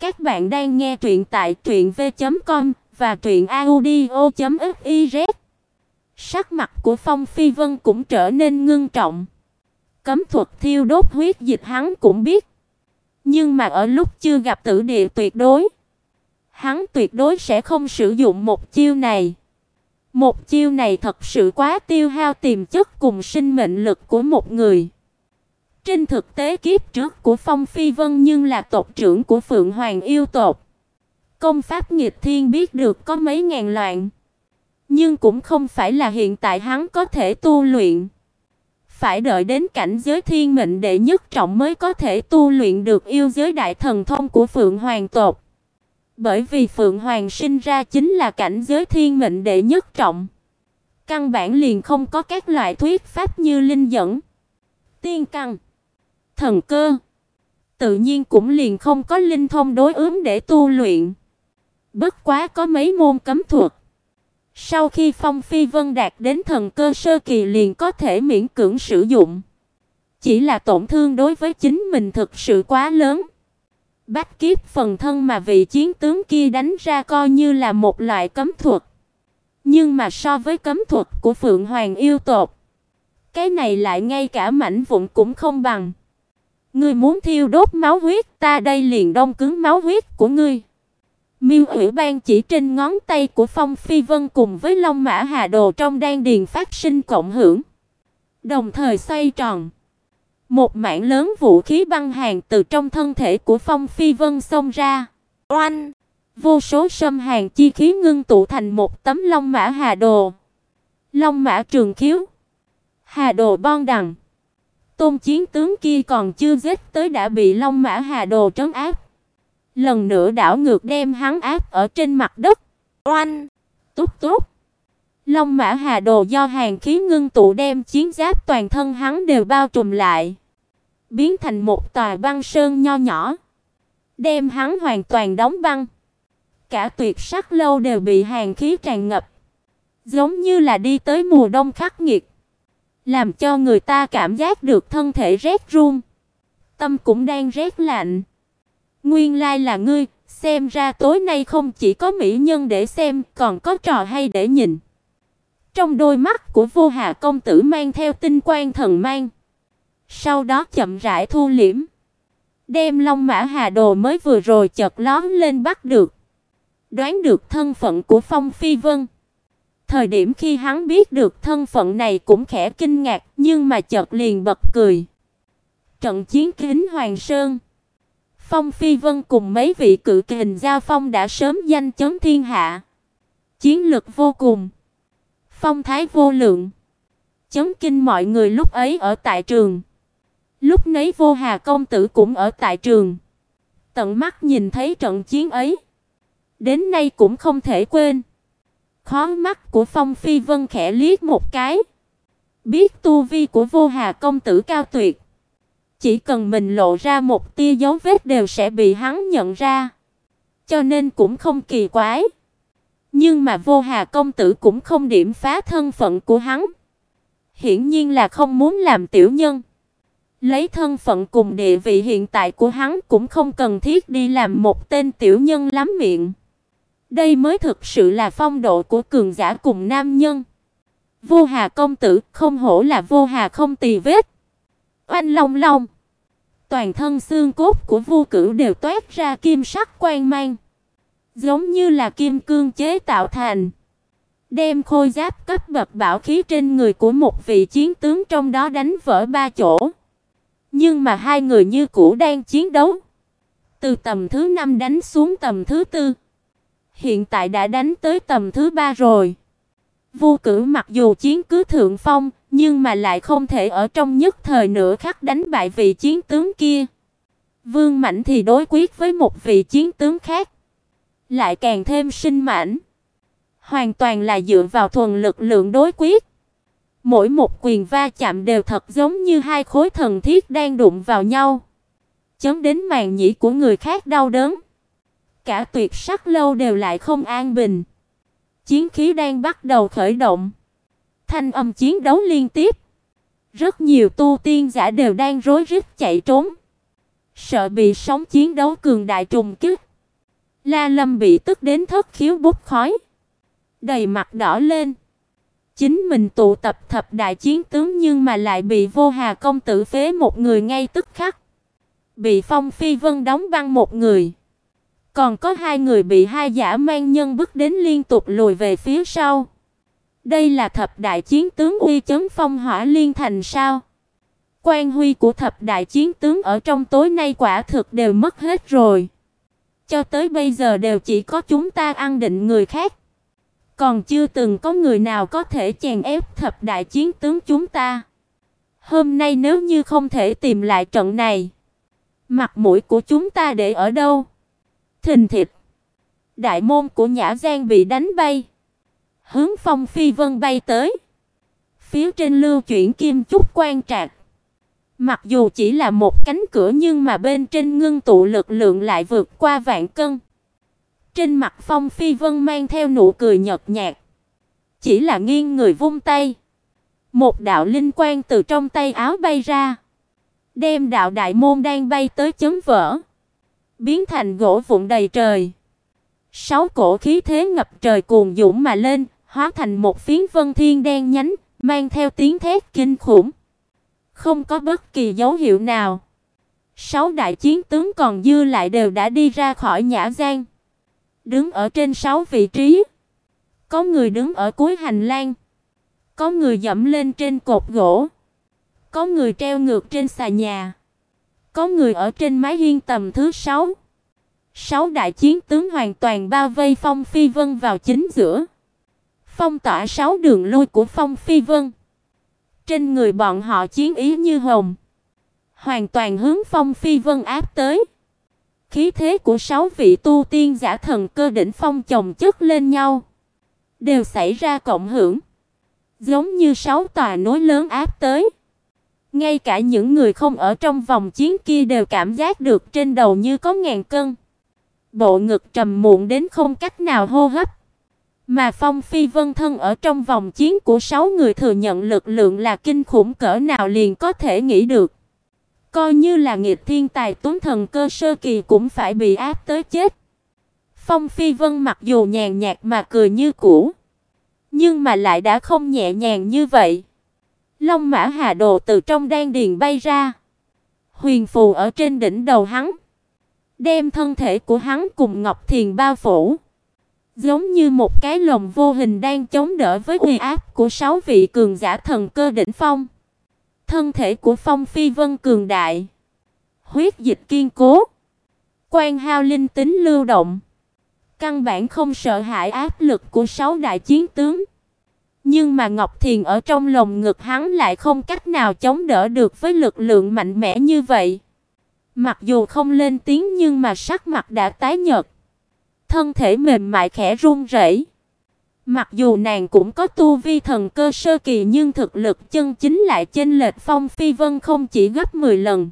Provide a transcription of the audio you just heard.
Các bạn đang nghe truyện tại truyệnv.com và truyệnaudio.fiz. Sắc mặt của Phong Phi Vân cũng trở nên ngưng trọng. Cấm thuật thiêu đốt huyết dịch hắn cũng biết, nhưng mà ở lúc chưa gặp tử địa tuyệt đối, hắn tuyệt đối sẽ không sử dụng một chiêu này. Một chiêu này thật sự quá tiêu hao tiềm chất cùng sinh mệnh lực của một người. Trên thực tế kiếp trước của Phong Phi Vân nhưng là tộc trưởng của Phượng Hoàng yêu tộc. Công pháp nghịch thiên biết được có mấy ngàn loạn, nhưng cũng không phải là hiện tại hắn có thể tu luyện. Phải đợi đến cảnh giới thiên mệnh đệ nhất trọng mới có thể tu luyện được yêu giới đại thần thông của Phượng Hoàng tộc. Bởi vì Phượng Hoàng sinh ra chính là cảnh giới thiên mệnh đệ nhất trọng. Căn bản liền không có các loại thuyết pháp như linh dẫn, tiên căn, thần cơ. Tự nhiên cũng liền không có linh thông đối ứng để tu luyện. Bất quá có mấy môn cấm thuật. Sau khi Phong Phi Vân đạt đến thần cơ sơ kỳ liền có thể miễn cưỡng sử dụng. Chỉ là tổn thương đối với chính mình thực sự quá lớn. Bách kiếp phần thân mà vị chiến tướng kia đánh ra coi như là một loại cấm thuật. Nhưng mà so với cấm thuật của Phượng Hoàng yêu tộc, cái này lại ngay cả mảnh vụn cũng không bằng. Ngươi muốn thiêu đốt máu huyết, ta đây liền đông cứng máu huyết của ngươi. Miêu Ủy Ban chỉ trên ngón tay của Phong Phi Vân cùng với Long Mã Hà Đồ trong đan điền phát sinh cộng hưởng, đồng thời xoay tròn. Một mảng lớn vũ khí băng hàn từ trong thân thể của Phong Phi Vân xông ra. Oanh! Vô số sâm hàn chi khí ngưng tụ thành một tấm Long Mã Hà Đồ. Long Mã Trường Khiếu. Hà Đồ Bon Đằng. Tôn chiến tướng kia còn chưa giết tới đã bị Long Mã Hà Đồ trấn áp. Lần nữa đảo ngược đem hắn áp ở trên mặt đất. Oanh! tút tút. Long Mã Hà Đồ do hàn khí ngưng tụ đem chiến giáp toàn thân hắn đều bao trùm lại, biến thành một tòa băng sơn nho nhỏ, đem hắn hoàn toàn đóng băng. Cả tuyệt sắc lâu đều bị hàn khí tràn ngập, giống như là đi tới mùa đông khắc nghiệt, làm cho người ta cảm giác được thân thể rét run, tâm cũng đang rét lạnh. Nguyên lai là ngươi, xem ra tối nay không chỉ có mỹ nhân để xem, còn có trò hay để nhìn. Trong đôi mắt của Vô Hà công tử mang theo tinh quang thần mang. Sau đó chậm rãi thu liễm, đem Long Mã Hà Đồ mới vừa rồi chợt lóe lên bắt được. Đoán được thân phận của Phong Phi Vân. Thời điểm khi hắn biết được thân phận này cũng khẽ kinh ngạc, nhưng mà chợt liền bật cười. Trận chiến kính Hoàng Sơn, Phong Phi Vân cùng mấy vị cự kình gia phong đã sớm danh chấn thiên hạ. Chiến lực vô cùng, phong thái vô lượng, chấn kinh mọi người lúc ấy ở tại trường. Lúc nấy Vô Hà công tử cũng ở tại trường, tận mắt nhìn thấy trận chiến ấy, đến nay cũng không thể quên khó mắt của Phong Phi Vân khẽ liếc một cái, biết tu vi của Vô Hà công tử cao tuyệt, chỉ cần mình lộ ra một tia dấu vết đều sẽ bị hắn nhận ra, cho nên cũng không kỳ quái. Nhưng mà Vô Hà công tử cũng không điểm phá thân phận của hắn. Hiển nhiên là không muốn làm tiểu nhân. Lấy thân phận cùng địa vị hiện tại của hắn cũng không cần thiết đi làm một tên tiểu nhân lắm miệng. Đây mới thực sự là phong độ của cường giả cùng nam nhân. Vô Hà công tử không hổ là Vô Hà không tì vết. Oanh long long. Toàn thân xương cốt của Vu Cửu đều toát ra kim sắc quang mang, giống như là kim cương chế tạo thành. Đem khôi giáp cấp bậc bảo khí trên người của một vị chiến tướng trong đó đánh vỡ ba chỗ. Nhưng mà hai người như cũ đang chiến đấu. Từ tầm thứ 5 đánh xuống tầm thứ tư. Hiện tại đã đánh tới tầm thứ ba rồi. Vu Cử mặc dù chiến cứ thượng phong, nhưng mà lại không thể ở trong nhất thời nửa khắc đánh bại vị chiến tướng kia. Vương Mạnh thì đối quyết với một vị chiến tướng khác, lại càng thêm sinh mãnh. Hoàn toàn là dựa vào thuần lực lượng đối quyết. Mỗi một quyền va chạm đều thật giống như hai khối thần thiết đang đụng vào nhau, chấn đến màng nhĩ của người khác đau đớn. Cả tuyệt sắc lâu đều lại không an bình. Chiến khí đang bắt đầu khởi động. Thanh âm chiến đấu liên tiếp. Rất nhiều tu tiên giả đều đang rối rít chạy trốn, sợ bị sóng chiến đấu cường đại trùng kích. La Lâm bị tức đến thất khiếu bốc khói, đầy mặt đỏ lên. Chính mình tụ tập thập đại chiến tướng nhưng mà lại bị Vô Hà công tử phế một người ngay tức khắc. Bị Phong Phi Vân đóng băng một người. Còn có hai người bị hai giả mang nhân bức đến liên tục lùi về phía sau. Đây là thập đại chiến tướng uy chấn phong hỏa liên thành sao? Quan huy của thập đại chiến tướng ở trong tối nay quả thực đều mất hết rồi. Cho tới bây giờ đều chỉ có chúng ta ăn định người khác. Còn chưa từng có người nào có thể chèn ép thập đại chiến tướng chúng ta. Hôm nay nếu như không thể tìm lại trận này, mặt mũi của chúng ta để ở đâu? Thình thịch. Đại môn của Nhã Giang bị đánh bay, hướng Phong Phi Vân bay tới. Phía trên lưu chuyển kim trúc quan trạc. Mặc dù chỉ là một cánh cửa nhưng mà bên trên ngưng tụ lực lượng lại vượt qua vạn cân. Trên mặt Phong Phi Vân mang theo nụ cười nhợt nhạt, chỉ là nghiêng người vung tay, một đạo linh quang từ trong tay áo bay ra, đem đạo đại môn đang bay tới chấm vỡ, biến thành gỗ vụn đầy trời. Sáu cổ khí thế ngập trời cuồn dũng mà lên, hóa thành một phiến vân thiên đen nhánh, mang theo tiếng thét kinh khủng. Không có bất kỳ dấu hiệu nào. Sáu đại chiến tướng còn dư lại đều đã đi ra khỏi Nhã gian, đứng ở trên sáu vị trí. Có người đứng ở cuối hành lang, có người dẫm lên trên cột gỗ, có người treo ngược trên xà nhà, có người ở trên mái hiên tầm thứ sáu. Sáu đại chiến tướng hoàn toàn bao vây Phong Phi Vân vào chính giữa, phong tỏa sáu đường lui của Phong Phi Vân. Trên người bọn họ chiến ý như hồng, hoàn toàn hướng Phong Phi Vân áp tới. Khí thế của sáu vị tu tiên giả thần cơ đỉnh phong chồng chất lên nhau, đều xảy ra cộng hưởng, giống như sáu tòa núi lớn áp tới. Ngay cả những người không ở trong vòng chiến kia đều cảm giác được trên đầu như có ngàn cân. Bộ ngực trầm muộn đến không cách nào hô hấp. Mà Phong Phi Vân thân ở trong vòng chiến của sáu người thừa nhận lực lượng là kinh khủng cỡ nào liền có thể nghĩ được. Coi như là nghịch thiên tài tuấn thần cơ sơ kỳ cũng phải bị áp tới chết. Phong Phi Vân mặc dù nhàn nhạt mà cười như cũ, nhưng mà lại đã không nhẹ nhàng như vậy. Long Mã Hà Đồ từ trong đan điền bay ra, huyền phù ở trên đỉnh đầu hắn, đem thân thể của hắn cùng Ngọc Thiền bao phủ, giống như một cái lồng vô hình đang chống đỡ với uy áp của sáu vị cường giả thần cơ đỉnh phong. Thân thể của Phong Phi Vân cường đại, huyết dịch kiên cố, quan hao linh tính lưu động, căn bản không sợ hãi áp lực của sáu đại chiến tướng. Nhưng mà Ngọc Thiền ở trong lồng ngực hắn lại không cách nào chống đỡ được với lực lượng mạnh mẽ như vậy. Mặc dù không lên tiếng nhưng mà sắc mặt đã tái nhợt, thân thể mềm mại khẽ run rẩy. Mặc dù nàng cũng có tu vi thần cơ sơ kỳ nhưng thực lực chân chính lại chênh lệch Phong Phi Vân không chỉ gấp 10 lần.